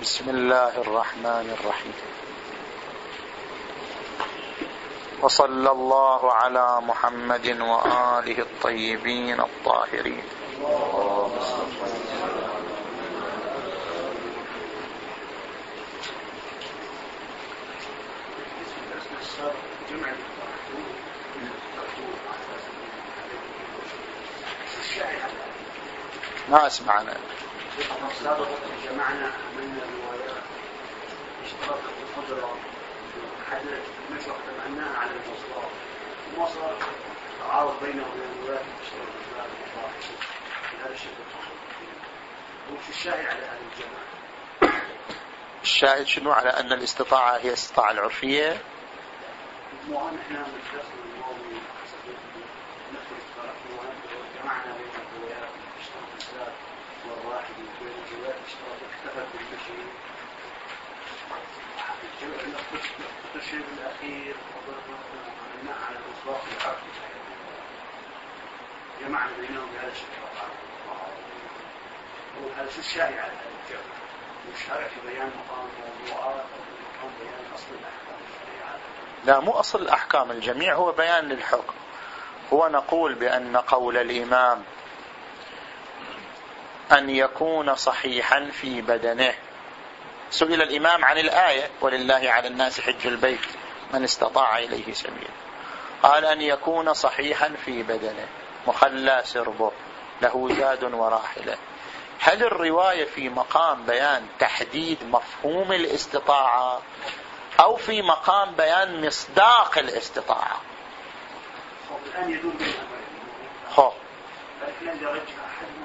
بسم الله الرحمن الرحيم. وصلى الله على محمد وآله الطيبين الطاهرين. ما أسمعنا. جمعنا من الروايات. اشتراك القدرة. حدث مثل تبعناها على المواصلات المواصلات تعارض بينه وبين الروايات اشتراك هذا الشيء وش الشاهد على هذا الجمع الشاهد شنو؟ على أن الاستطاعة هي الاستطاعة. العرفية؟ الشيء الأخير على الإصلاح الحق. جمعنا بينهم بهذا الجمع والشارع في بيان مقام الموضوعات مقام بيان الأحكام الشرعية. لا مو أصل الأحكام الجميع هو بيان للحكم. هو نقول بأن قول الإمام أن يكون صحيحا في بدنه. سئل الإمام عن الآية ولله على الناس حج البيت من استطاع إليه سبيلا قال أن يكون صحيحا في بدنه. مخلى سربه. له زاد وراحلة. هل الرواية في مقام بيان تحديد مفهوم الاستطاعة أو في مقام بيان مصداق الاستطاعة؟ خب.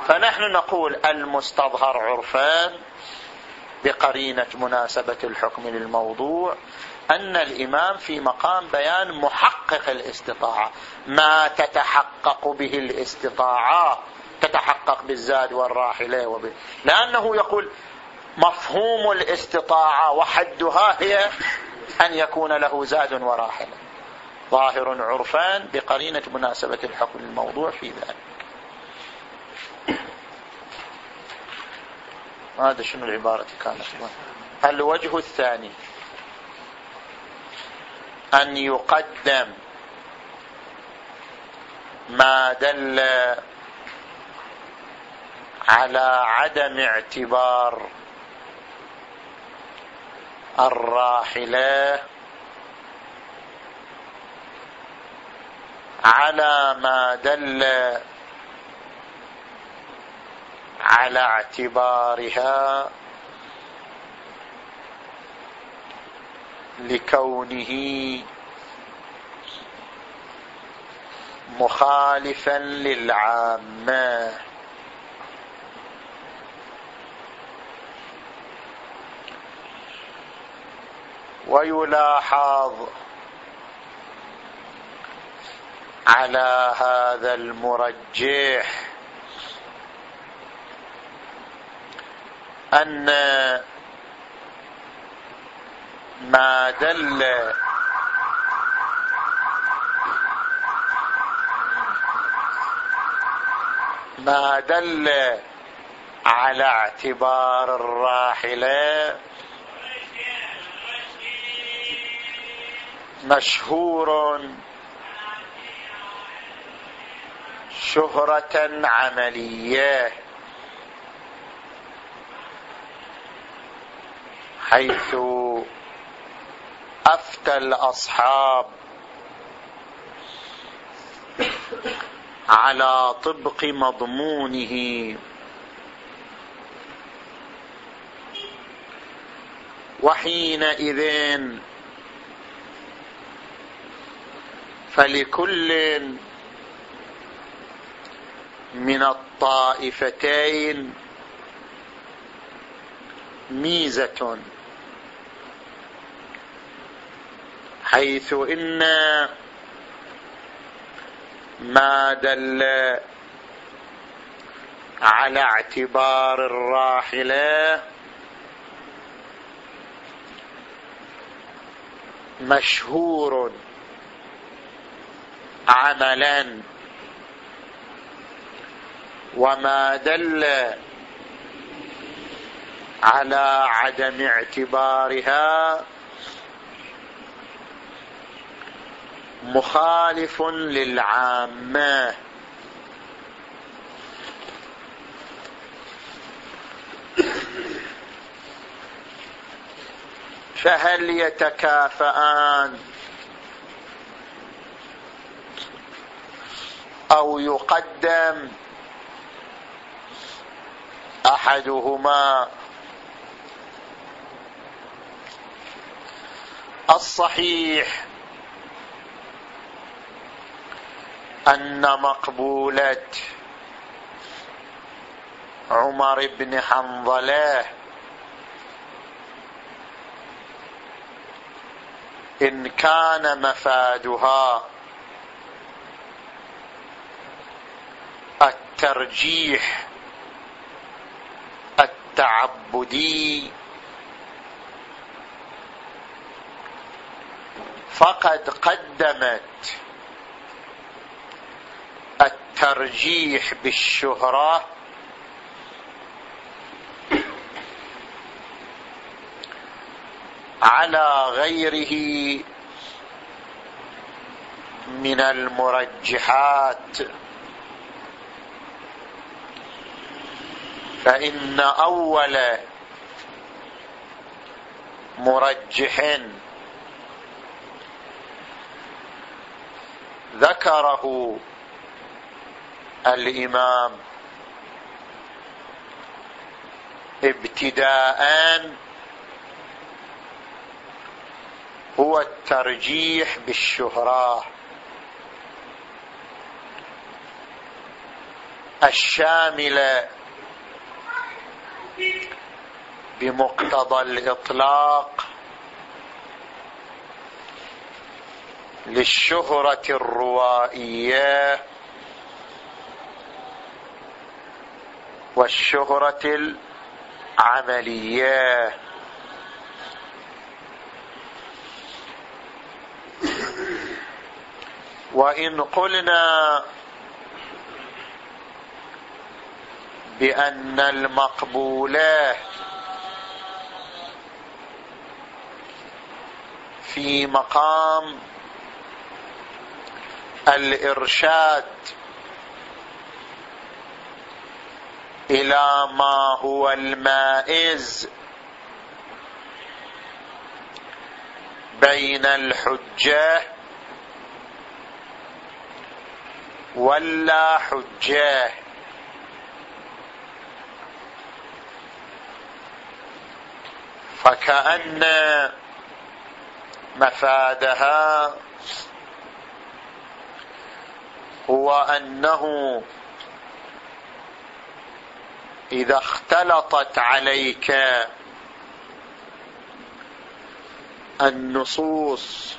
فنحن نقول المستظهر عرفان بقرينة مناسبة الحكم للموضوع أن الإمام في مقام بيان محقق الاستطاعة. ما تتحقق به الاستطاعة تتحقق بالزاد والراحلة وب... لأنه يقول مفهوم الاستطاعة وحدها هي أن يكون له زاد وراحلة. ظاهر عرفان بقرينة مناسبة الحكم للموضوع في ذلك. هذا شنو العبارة كانت؟ الوجه الثاني. أن يقدم ما دل على عدم اعتبار الراحلة على ما دل على اعتبارها لكونه مخالفا للعامة. ويلاحظ على هذا المرجح أن ما دل ما دل على اعتبار الراحله مشهور شهرة عملية. حيث أفتى الأصحاب على طبق مضمونه. وحينئذ فلكل من الطائفتين ميزة. حيث إن ما دل على اعتبار الراحلة مشهور عملا وما دل على عدم اعتبارها مخالف للعامة. فهل يتكافئان أو يقدم أحدهما؟ الصحيح أن مقبولة عمر بن حنظلة إن كان مفادها الترجيح التعبدي فقد قدمت الترجيح بالشهرة. على غيره من المرجحات. فإن أول مرجح ذكره الإمام ابتداء هو الترجيح بالشهرة. الشامله بمقتضى الإطلاق للشهرة الروائية والشهرة العملية. وإن قلنا بأن المقبوله في مقام الإرشاد إلى ما هو المائز بين الحجة ولا حجاه فكأن مفادها هو أنه إذا اختلطت عليك النصوص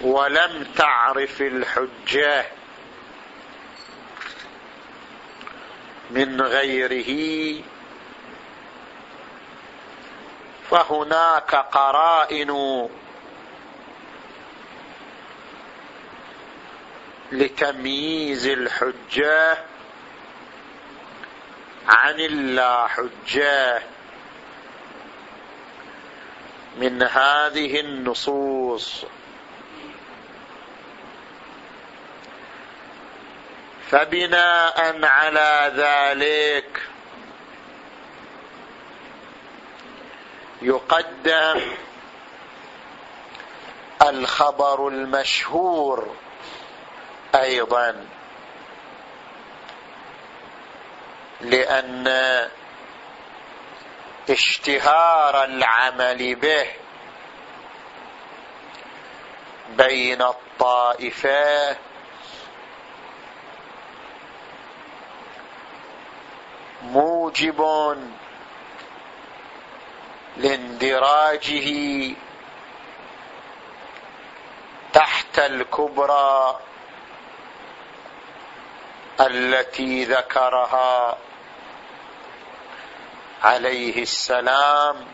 ولم تعرف الحجة من غيره فهناك قرائن لتمييز الحجة عن اللا حجه من هذه النصوص. فبناء على ذلك يقدم الخبر المشهور أيضا. لأن اشتهار العمل به بين الطائفه موجب لاندراجه تحت الكبرى التي ذكرها عليه السلام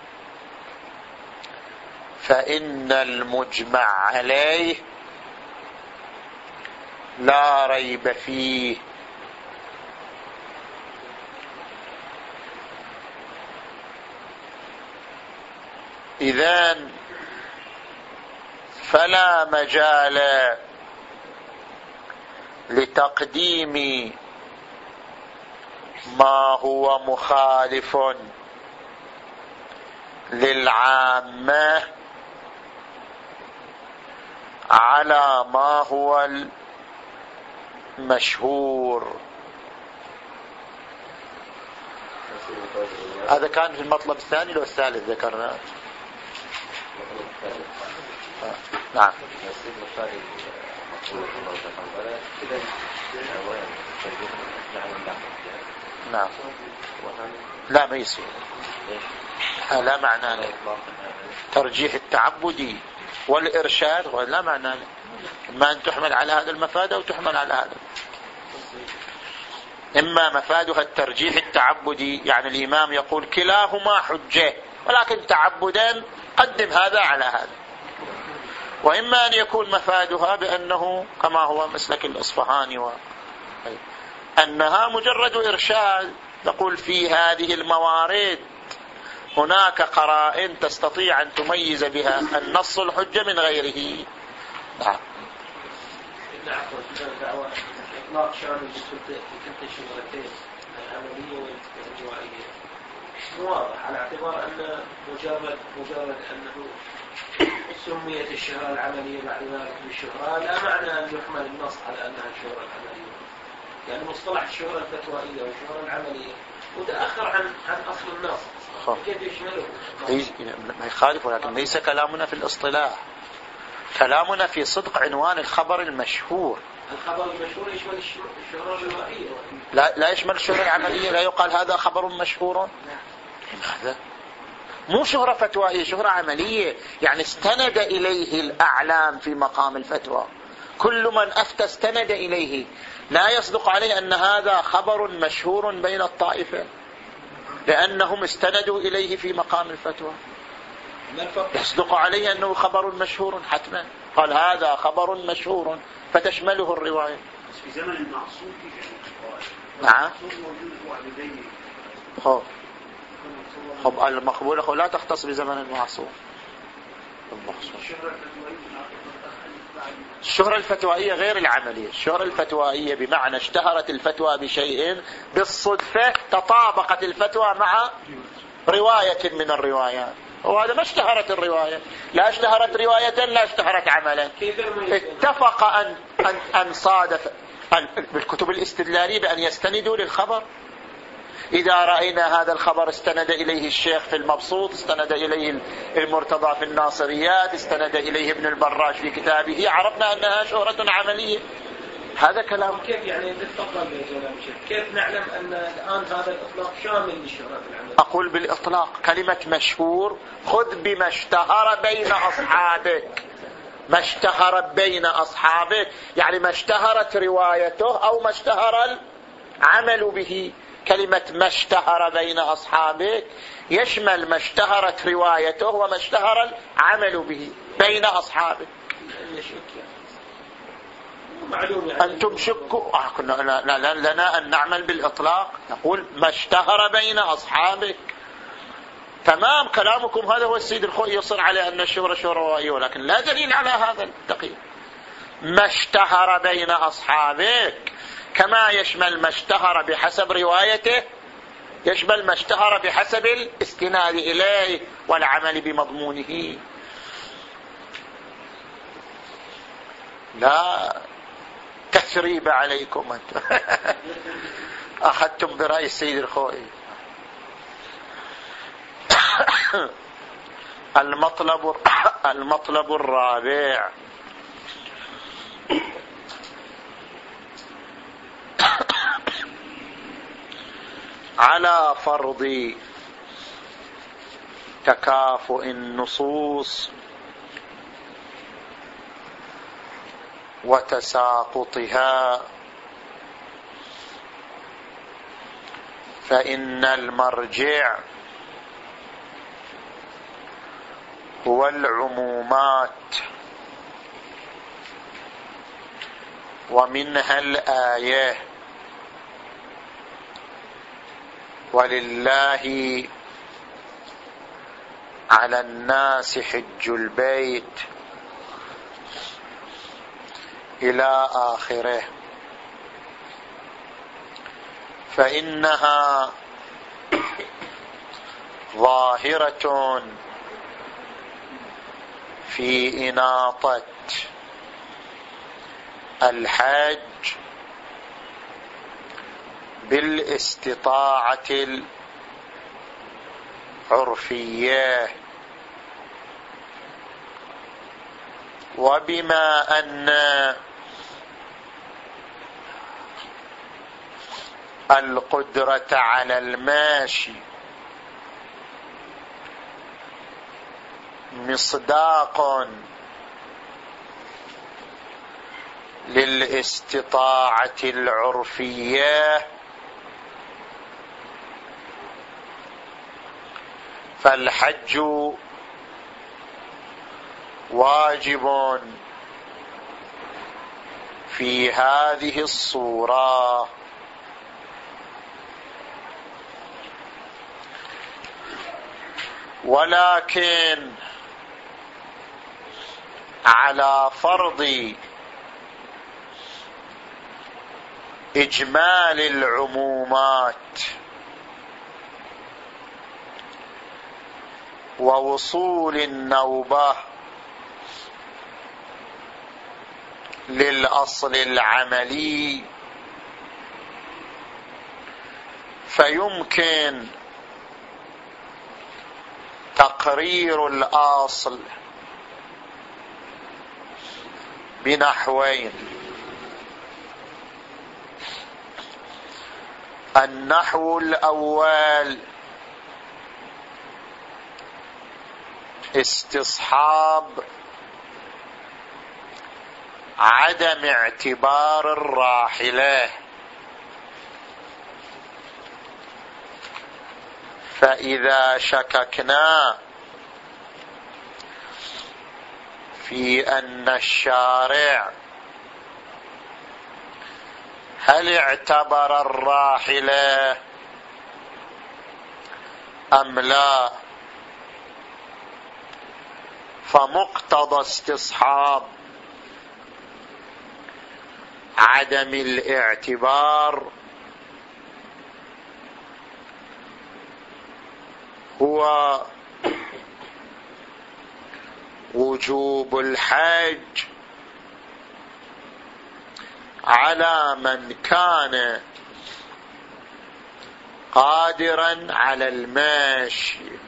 فإن المجمع عليه لا ريب فيه. إذن فلا مجال لتقديم ما هو مخالف للعامه على ما هو المشهور هذا كان في المطلب الثاني لو الثالث ذكرناه نعم نعم. لا ما يصير. لا معنى له. ترجيح التعبدي والإرشاد لا معنى له. إما أن تحمل على هذا المفاد أو تحمل على هذا. إما مفادها الترجيح التعبدي يعني الإمام يقول كلاهما حجة ولكن تعبدا قدم هذا على هذا. وإما أن يكون مفادها بأنه كما هو مسلك الإصفهاني و... أنها مجرد إرشاد. تقول في هذه الموارد هناك قرائن تستطيع أن تميز بها النص الحجة من غيره. نعم. إطلاق شامل العملية واضح على اعتبار أن مجرد مجرد أنه سميت الشهرة العملية بعد ذلك بالشهرة. لا معنى أن يحمل النص على أنها الشهرة العملية يعني مصطلح الشهرة الفتوائية والشهرة العملية متأخر عن عن أصل النص. كيف يشمله؟ ما يخالف ولكن ليس كلامنا في الاصطلاح. كلامنا في صدق عنوان الخبر المشهور. الخبر المشهور يشمل الشهرة الروائية لا لا يشمل الشهرة العملية لا يقال هذا خبر مشهور. هذا مو شهرة فتوائية شهرة عملية. يعني استند إليه الأعلام في مقام الفتوى. كل من أفتى استند إليه. لا يصدق عليه أن هذا خبر مشهور بين الطائفة لأنهم استندوا إليه في مقام الفتوى. يصدق عليه أنه خبر مشهور حتما. قال هذا خبر مشهور فتشمله الرواية. في زمن المعصوم نعم. خب. خب المقبولة لا تختص بزمن المعصوم. الشهرة الفتوائية غير العملية. الشهرة الفتوائية بمعنى اشتهرت الفتوى بشيء بالصدفة تطابقت الفتوى مع رواية من الروايات. وهذا ما اشتهرت الرواية. لا اشتهرت رواية لا اشتهرت عملا. اتفق أن, أن, أن صادف بالكتب الاستدلالية بأن يستندوا للخبر. إذا رأينا هذا الخبر استند إليه الشيخ في المبسوط استند إليه المرتضى في الناصريات استند إليه ابن البراج في كتابه عرفنا أنها شهرة عملية. هذا كلام. كيف يعني تفضل كيف نعلم أن الآن هذا الإطلاق شامل للشهرات العملية؟ أقول بالإطلاق كلمة مشهور خذ بما اشتهر بين أصحابك. ما اشتهر بين أصحابك يعني ما اشتهرت روايته أو ما اشتهر العمل به. كلمة ما اشتهر بين أصحابك يشمل ما اشتهرت روايته وما اشتهر العمل به بين أصحابك. أنتم شكوا؟ آه لنا أن نعمل بالإطلاق. نقول ما اشتهر بين أصحابك. تمام كلامكم هذا هو السيد الخوي يصر عليه أن الشهرة شهرة روائية ولكن لا دليل على هذا التقييد ما اشتهر بين أصحابك. كما يشمل ما اشتهر بحسب روايته يشمل ما اشتهر بحسب الاستناد إليه والعمل بمضمونه. لا تثريب عليكم أنتم. أخذتم برأي السيد الخوئي. المطلب المطلب الرابع. على فرض تكافؤ النصوص وتساقطها فإن المرجع هو العمومات. ومنها الآية ولله على الناس حج البيت إلى آخره. فإنها ظاهرة في إناطة الحج بالاستطاعة العرفية وبما أن القدرة على الماشي مصداق للاستطاعة العرفية فالحج واجب في هذه الصورة. ولكن على فرض إجمال العمومات ووصول النوبة للأصل العملي. فيمكن تقرير الأصل بنحوين. النحو الأول استصحاب عدم اعتبار الراحلة. فإذا شككنا في أن الشارع هل اعتبر الراحلة أم لا؟ فمقتضى استصحاب عدم الاعتبار هو وجوب الحج على من كان قادرا على المشي.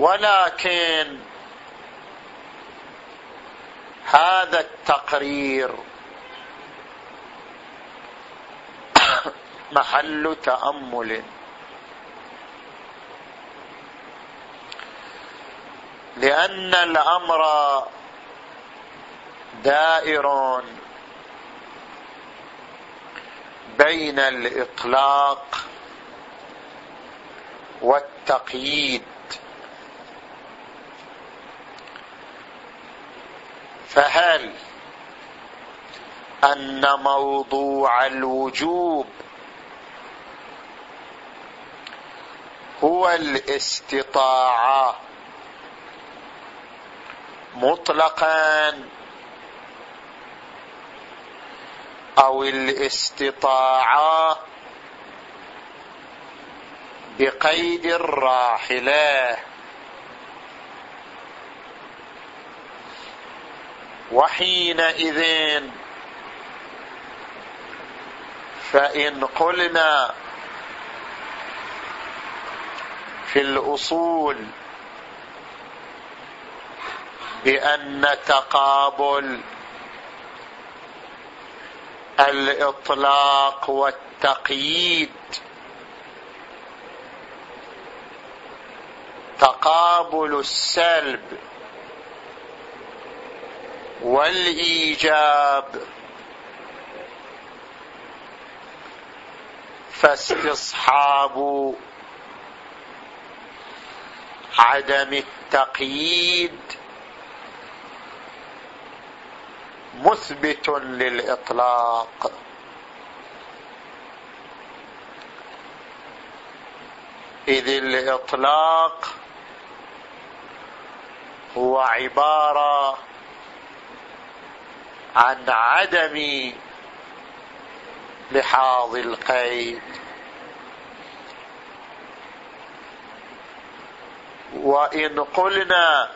ولكن هذا التقرير محل تأمل. لأن الأمر دائر بين الإطلاق والتقييد. فهل أن موضوع الوجوب هو الاستطاعة مطلقا أو الاستطاعة بقيد الراحلة؟ وحينئذ. فإن قلنا في الأصول بأن تقابل الإطلاق والتقييد تقابل السلب والإيجاب. فاستصحاب عدم التقييد مثبت للإطلاق. إذ الإطلاق هو عبارة عن عدم لحاظ القيد. وإن قلنا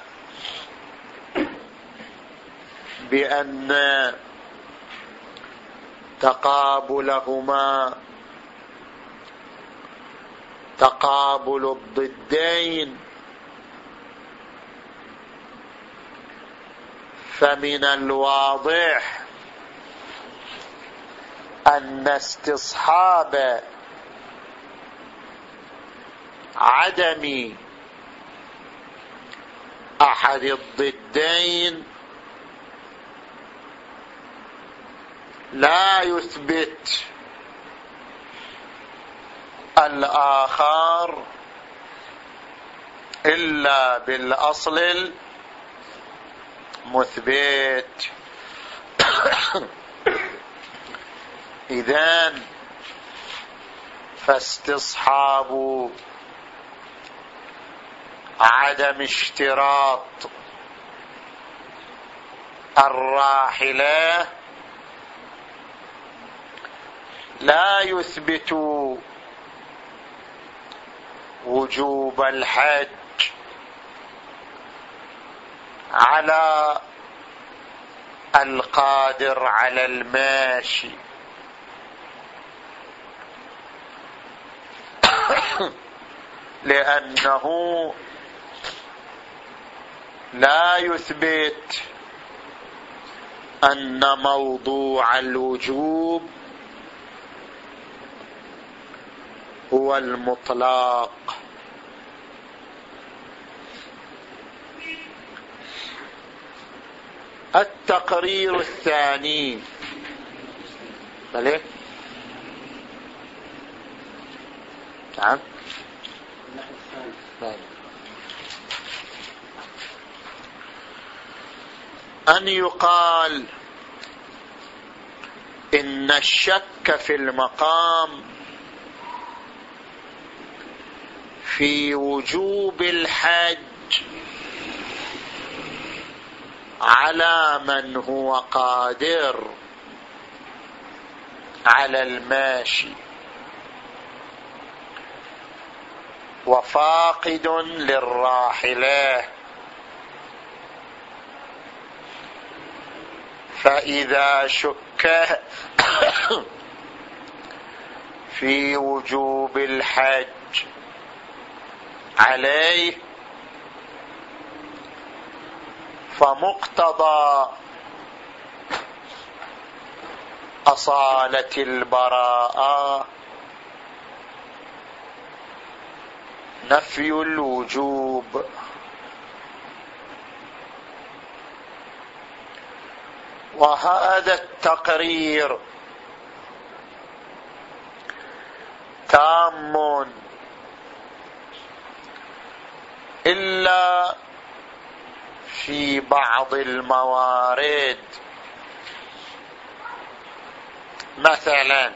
بأن تقابلهما تقابل الضدين فمن الواضح أن استصحاب عدم أحد الضدين لا يثبت الآخر إلا بالأصل المثبت إذن فاستصحاب عدم اشتراط الراحلة لا يثبت وجوب الحج على القادر على الماشي. لأنه لا يثبت أن موضوع الوجوب هو المطلق. التقرير الثاني. بلى نعم. أن يقال إن الشك في المقام في وجوب الحج على من هو قادر على الماشي. وفاقد للراحلة. فإذا شك في وجوب الحج عليه فمقتضى أصالة البراءة نفي الوجوب. وهذا التقرير تام إلا في بعض الموارد. مثلا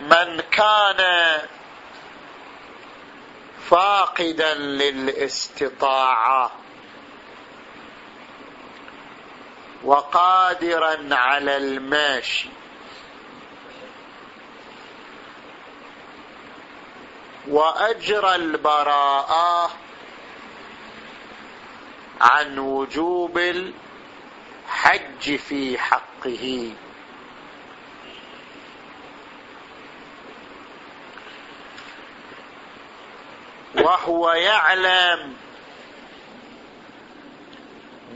من كان فاقدا للاستطاعة وقادرا على الماشي واجرى البراءة عن وجوب الحج في حقه. وهو يعلم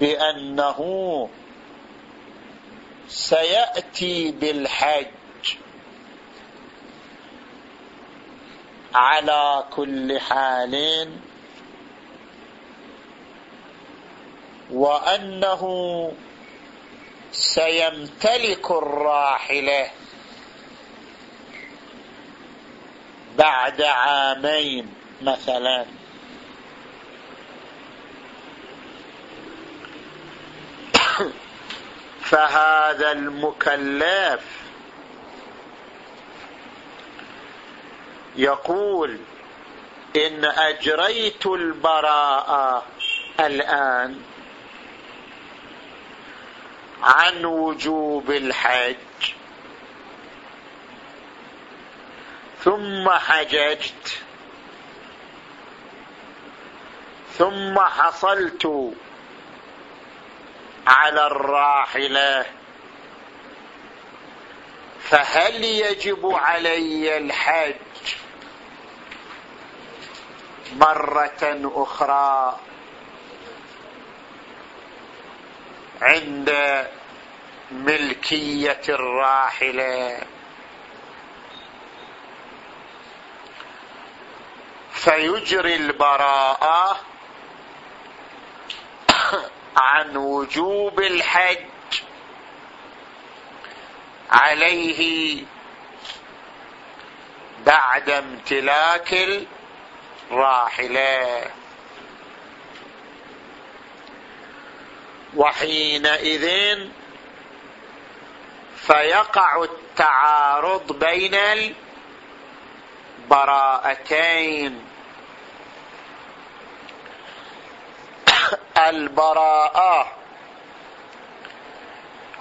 بأنه سيأتي بالحج على كل حال. وأنه سيمتلك الراحله بعد عامين مثلا. فهذا المكلف يقول إن أجريت البراءة الآن عن وجوب الحج. ثم حججت. ثم حصلت على الراحلة. فهل يجب علي الحج؟ مرة أخرى عند ملكية الراحلة. فيجري البراءة عن وجوب الحج عليه بعد امتلاك الراحله وحينئذ فيقع التعارض بين البراءتين. البراءة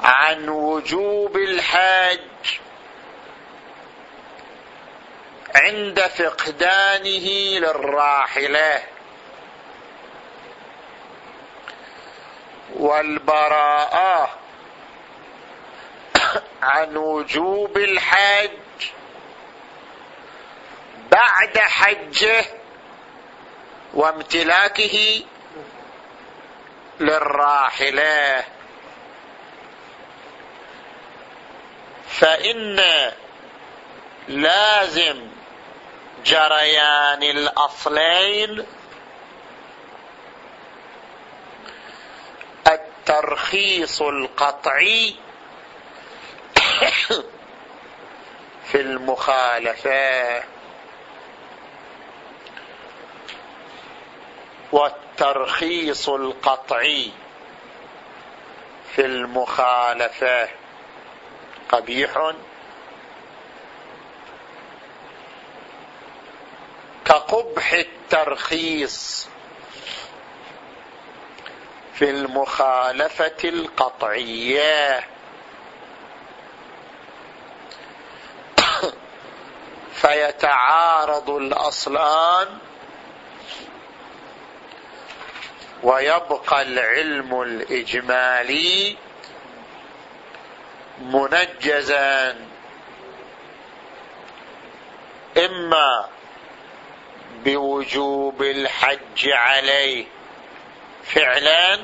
عن وجوب الحج عند فقدانه للراحلة. والبراءة عن وجوب الحج بعد حجه وامتلاكه للراحلة. فإن لازم جريان الاصلين الترخيص القطعي في المخالفة. والترخيص القطعي في المخالفة. قبيح كقبح الترخيص في المخالفة القطعية. فيتعارض الأصلان ويبقى العلم الإجمالي منجزا. إما بوجوب الحج عليه. فعلا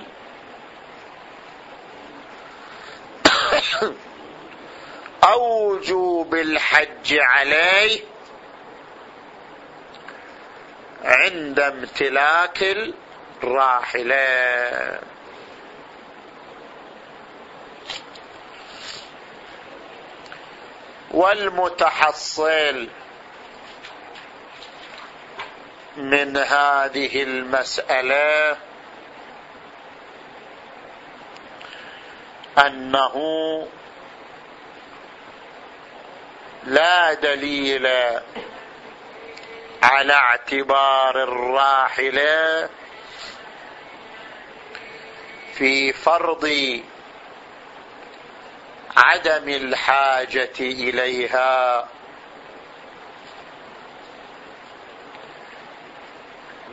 أو وجوب الحج عليه عند امتلاك الراحله والمتحصل من هذه المسألة أنه لا دليل على اعتبار الراحله في فرض عدم الحاجة إليها.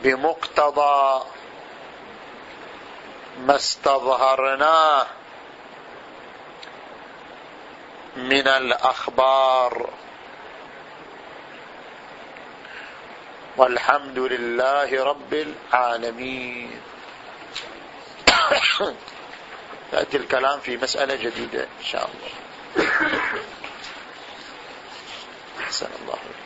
بمقتضى ما استظهرناه من الأخبار. والحمد لله رب العالمين. ياتي الكلام في مسألة جديدة إن شاء الله. أحسن الله